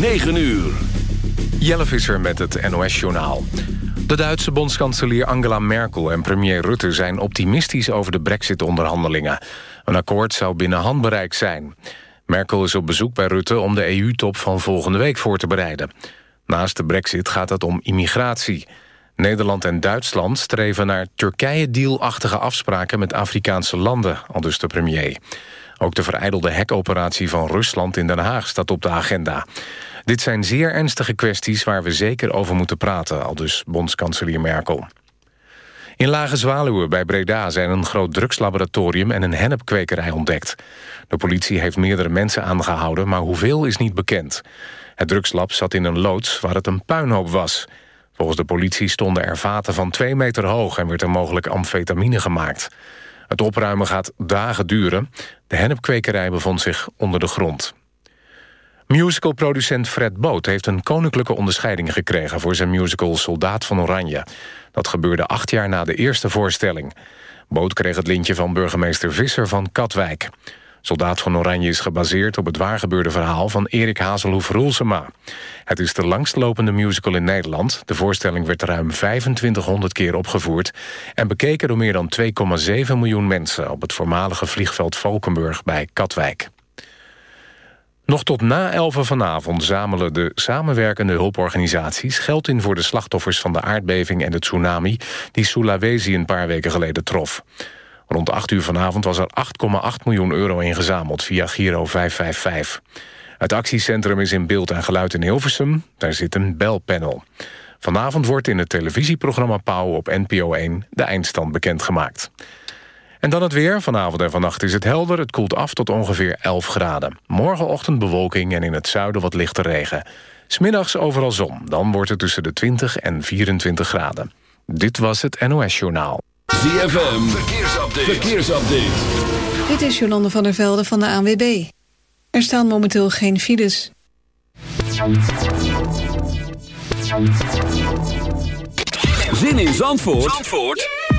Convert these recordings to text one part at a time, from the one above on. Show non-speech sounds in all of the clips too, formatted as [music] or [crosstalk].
9 uur. Jelle Visser met het NOS-journaal. De Duitse bondskanselier Angela Merkel en premier Rutte... zijn optimistisch over de brexit-onderhandelingen. Een akkoord zou binnen handbereik zijn. Merkel is op bezoek bij Rutte om de EU-top van volgende week voor te bereiden. Naast de brexit gaat het om immigratie. Nederland en Duitsland streven naar Turkije-dealachtige afspraken... met Afrikaanse landen, aldus de premier. Ook de vereidelde hekoperatie van Rusland in Den Haag staat op de agenda. Dit zijn zeer ernstige kwesties waar we zeker over moeten praten... aldus bondskanselier Merkel. In Lage Zwaluwen bij Breda zijn een groot drugslaboratorium... en een hennepkwekerij ontdekt. De politie heeft meerdere mensen aangehouden... maar hoeveel is niet bekend. Het drugslab zat in een loods waar het een puinhoop was. Volgens de politie stonden er vaten van twee meter hoog... en werd er mogelijk amfetamine gemaakt. Het opruimen gaat dagen duren. De hennepkwekerij bevond zich onder de grond. Musicalproducent Fred Boot heeft een koninklijke onderscheiding gekregen... voor zijn musical Soldaat van Oranje. Dat gebeurde acht jaar na de eerste voorstelling. Boot kreeg het lintje van burgemeester Visser van Katwijk. Soldaat van Oranje is gebaseerd op het waargebeurde verhaal... van Erik Hazelhoef-Roelsema. Het is de langstlopende musical in Nederland. De voorstelling werd ruim 2500 keer opgevoerd... en bekeken door meer dan 2,7 miljoen mensen... op het voormalige vliegveld Valkenburg bij Katwijk. Nog tot na 11 vanavond zamelen de samenwerkende hulporganisaties... geld in voor de slachtoffers van de aardbeving en de tsunami... die Sulawesi een paar weken geleden trof. Rond 8 uur vanavond was er 8,8 miljoen euro ingezameld via Giro 555. Het actiecentrum is in beeld en geluid in Hilversum. Daar zit een belpanel. Vanavond wordt in het televisieprogramma Pauw op NPO 1 de eindstand bekendgemaakt. En dan het weer. Vanavond en vannacht is het helder. Het koelt af tot ongeveer 11 graden. Morgenochtend bewolking en in het zuiden wat lichte regen. Smiddags overal zon. Dan wordt het tussen de 20 en 24 graden. Dit was het NOS Journaal. ZFM. Verkeersupdate. Verkeersupdate. Dit is Jolande van der Velde van de ANWB. Er staan momenteel geen files. Zin in Zandvoort? Zandvoort?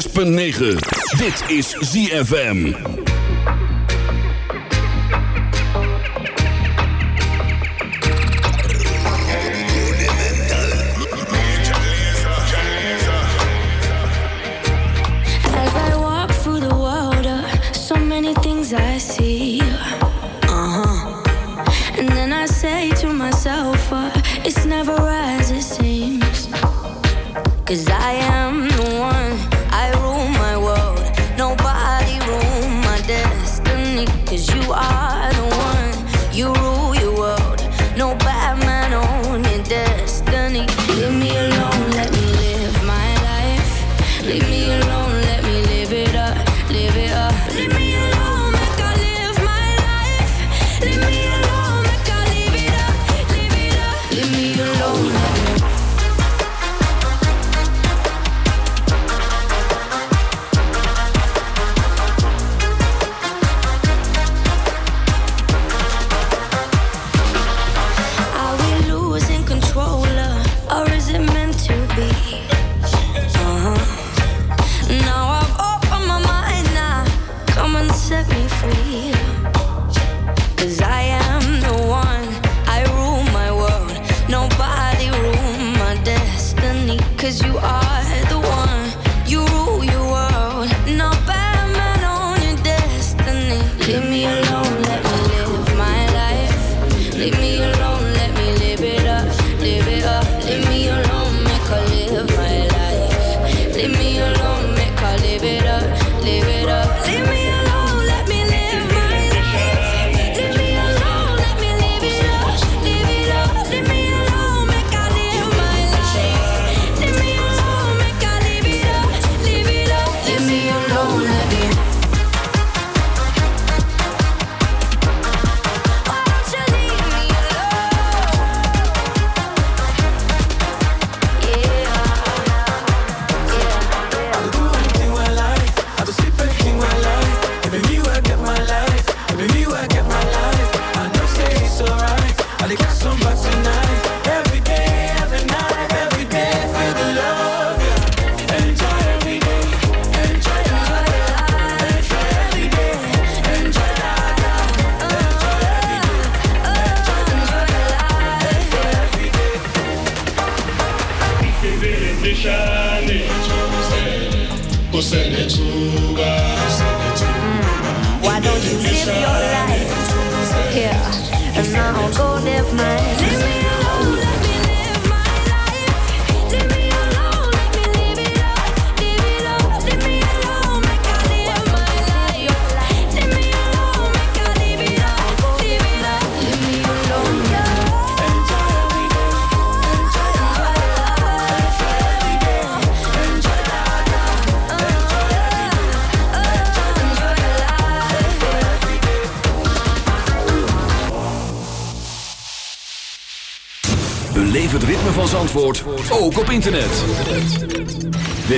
106.9. Dit is ZFM.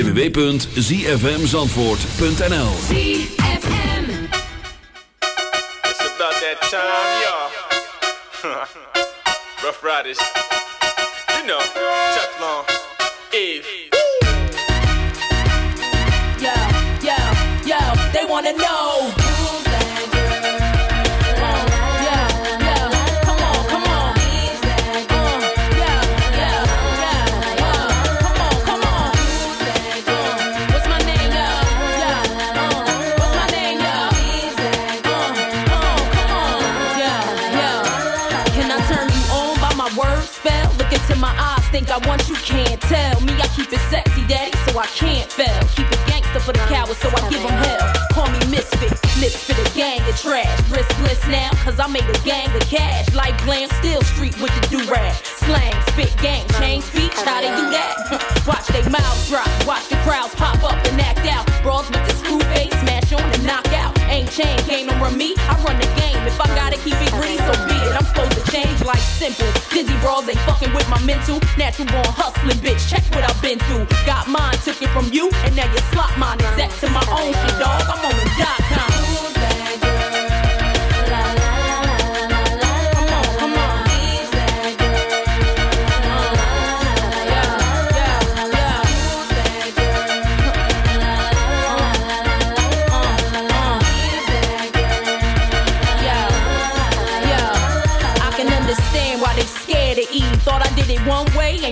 www.zfmzandvoort.nl can't fail. Keep it gangster for the cowards, so I give them hell. Call me misfit, lips for the gang of trash. Riskless now, cause I made a gang of cash. Like glam, still street with the do-rag. Slang, spit, gang, change speech, how they do that? [laughs] Watch they mouths drop, watch the crowds pop up and act out. Brawls with the screw face, smash on and knock out. Ain't chain, game run me, I run the game. If I gotta keep it green, so be it. I'm supposed to change like simple. Dizzy brawls, they fucking with my mental. Natural born hustling, bitch. Check what I've been through. Got mine, took it from you, and now you slot mine. Exact to my own shit, dog. I'm on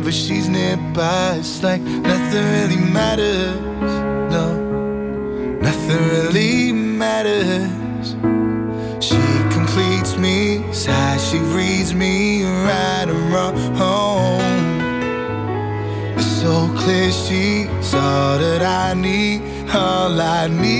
Whenever she's nearby. It's like nothing really matters. No, nothing really matters. She completes me, sighs, she reads me right and wrong. It's so clear she's all that I need, all I need.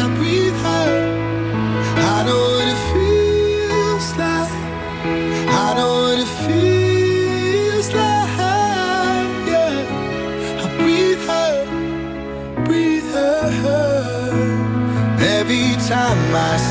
más.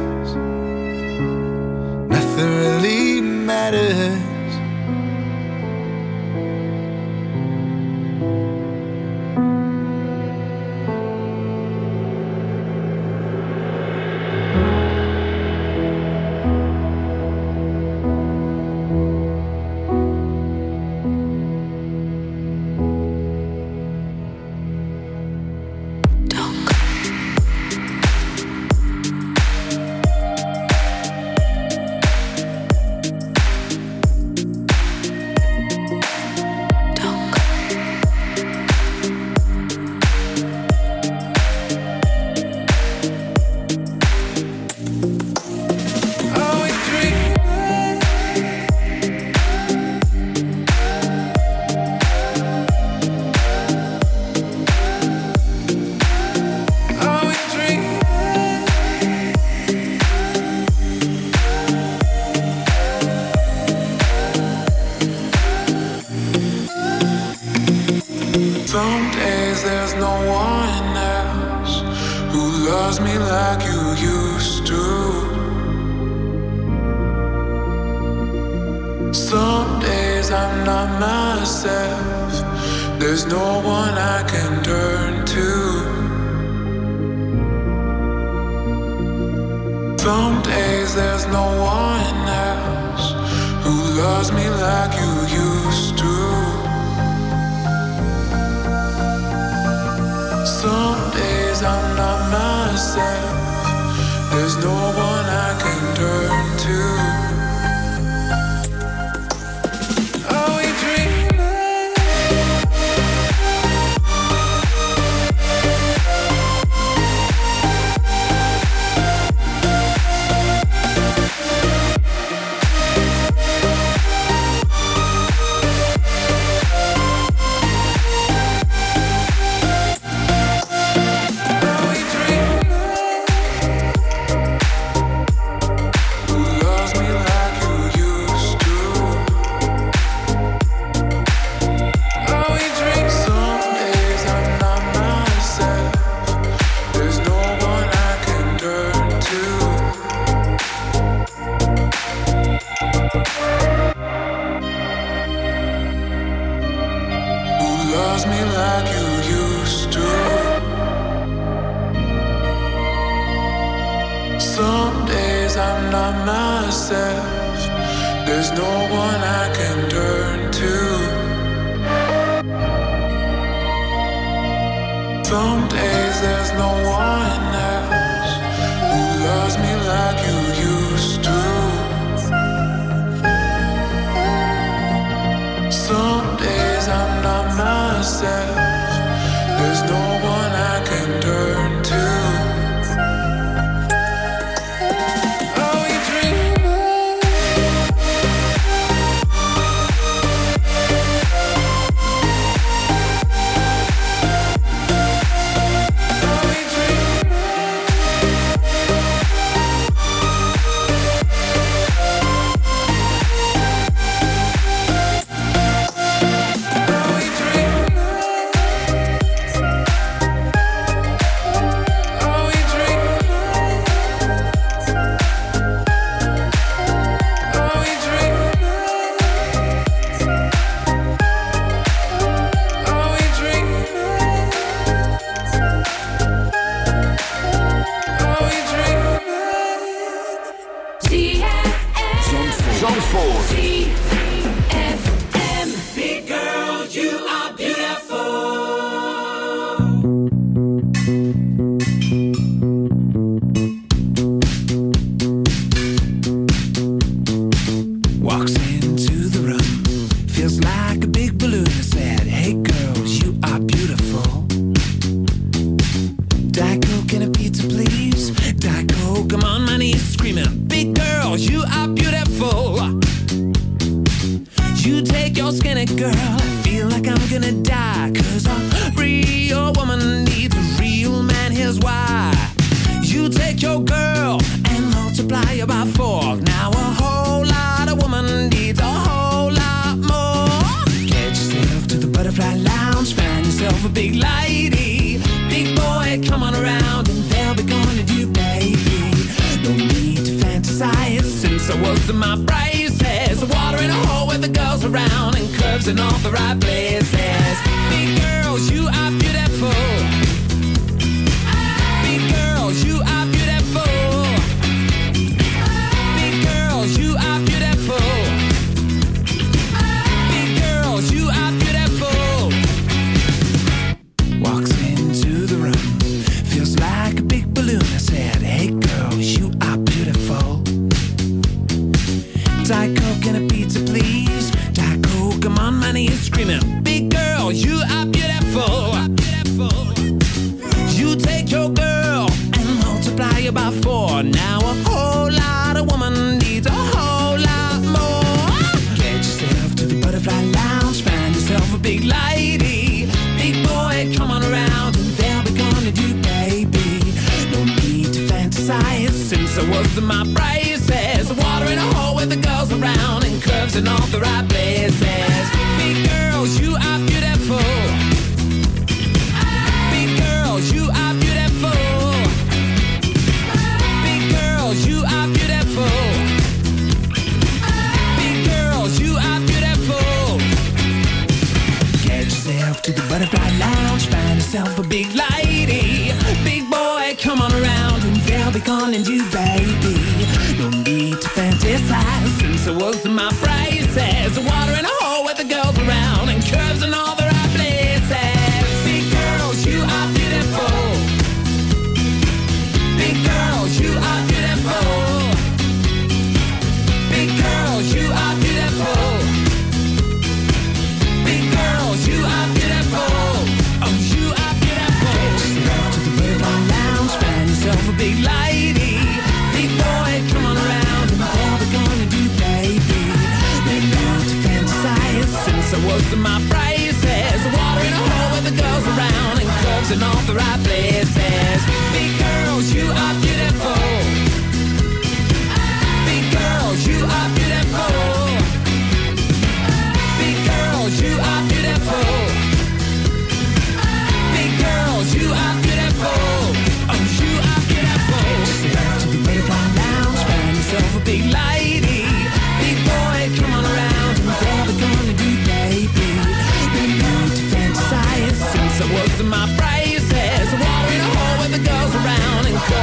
There's no one the right places.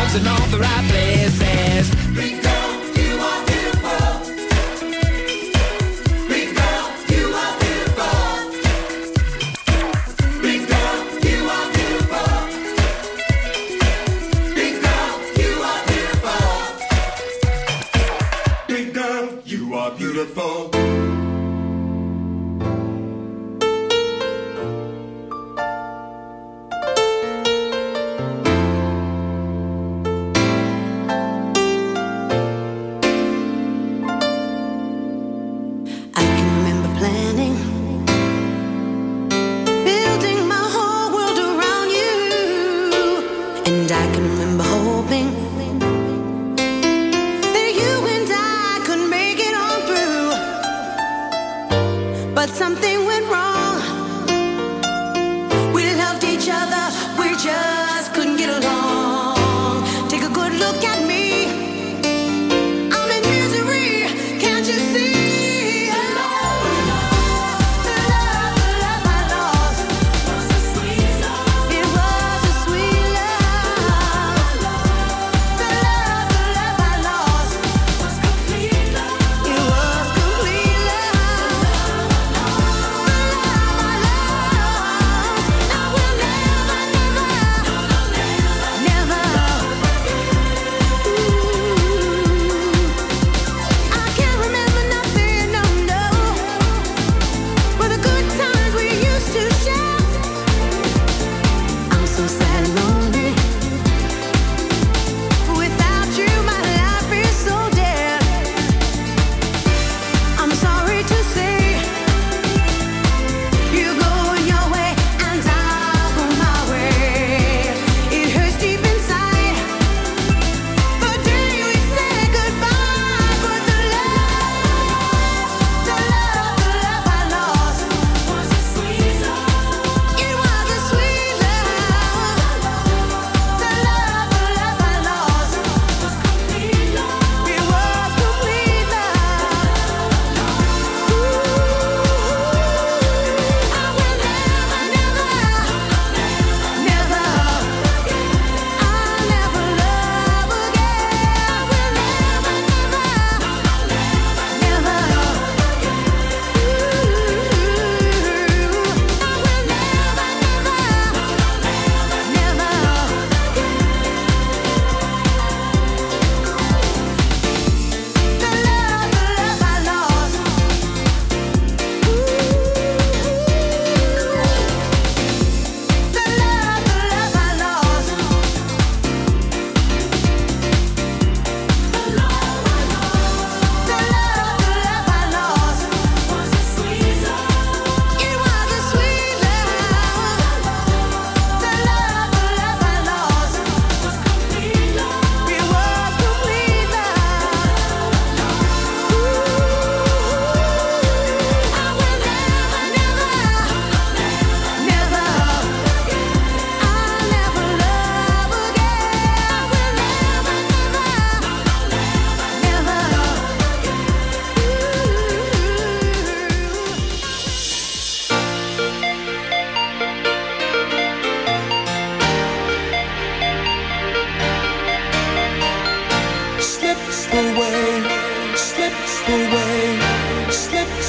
drugs in all the right places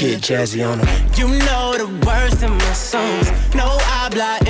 Get jazzy on 'em. You know the words in my songs. No habla English.